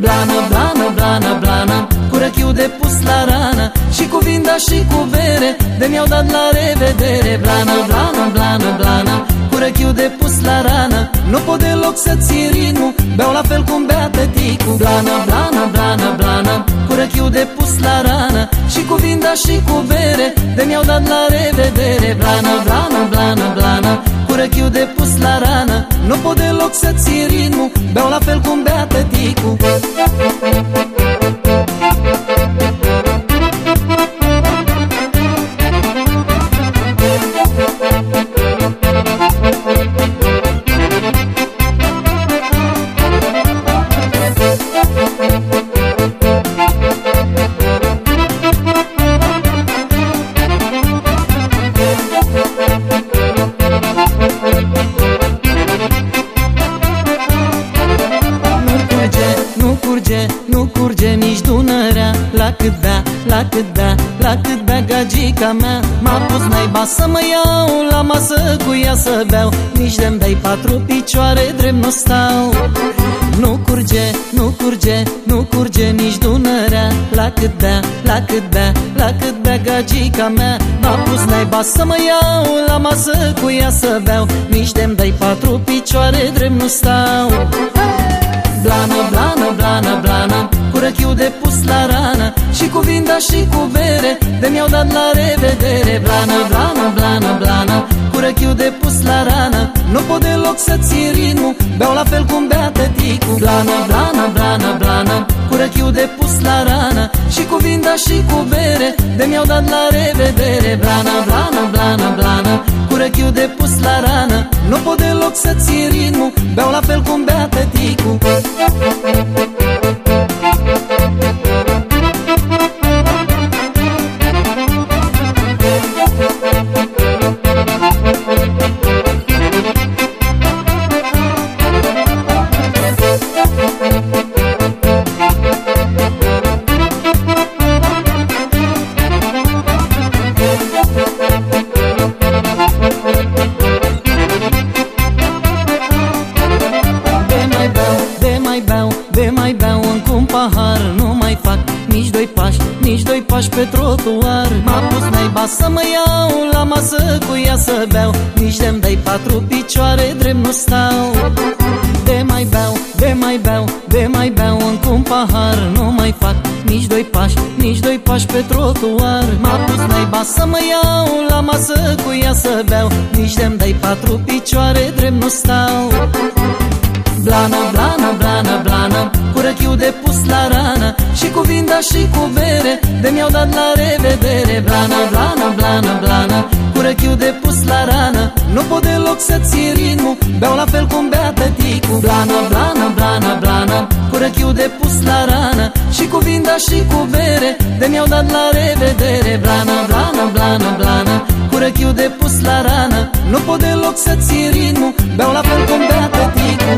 Blană, blană, blană, blană Cu răchiu de pus la rană Și cu vinda și cu bere De mi-au dat la revedere. Blană, blană, blană, blană Cu răchiu de pus la rană Nu pot deloc să ții ritmul Beau la fel cum bea tăticu Blană, blană, blană, blană Cu răchiu de pus la rană Și cu vinda și cu bere De mi-au dat la revedere. Blană, blană, blană, blană Cu răchiu de pus la rană. Nu pot deloc să ții ritmul Beau la fel cum bea tăticu curge, nu curge nici Dunărea. La cât bea, la cât bea, la cât bea gagica mea. M-a pus naiba să mă iau la masă cu ea să beau. Nici de-mi dai patru picioare, drept nu stau. Nu curge, nu curge, nu curge nici Dunărea. La cât bea, la cât bea, la cât bea gagica mea. M-a pus naiba să mă iau la masă cu ea să beau. Nici de-mi dai patru picioare, drept nu stau. Blană, blană, blană, blană Cu răchiu de pus la rană Și cu vinda și cu bere De mi-au dat la revedere. Blană, blană, blană, blană Cu răchiu de pus la rană. Nu pot deloc să ții ritmul Beau la fel cum bea tăticu Blană, blană, blană, blană Cu răchiu de pus la rană Și cu vinda și cu bere De mi-au dat la revedere. Blană, blană, blană, blană Cu răchiu de pus la rană. Nu pot deloc să ții ritmul Beau la fel cum bea tăticu De pași pe trotuar? M-a pus naiba să mă iau La masă cu ea să beau. Nici de-mi dai patru picioare Drept nu stau. De mai beau, de mai beau De mai beau încă un pahar. Nu mai fac nici doi pași Nici doi pași pe trotuar. M-a pus naiba să mă iau La masă cu ea să beau. Nici de-mi dai patru picioare Drept nu stau Blana, blana, blana, blana Cu răchiu de pus la rană Și cu vinda și cu bere De mi-au dat la revedere. Blana, blana, blana, blana Cu răchiu de pus la rană Nu pot deloc să ții ritmul Beau la fel cum bea tăticu Blana, blana, blana, blana Cu răchiu de pus la rană Și cu vinda și cu bere De mi-au dat la revedere. Blana, blana, blana, blana Cu răchiu de pus la rană Nu pot deloc să ții ritmul Beau la fel cum bea tăticu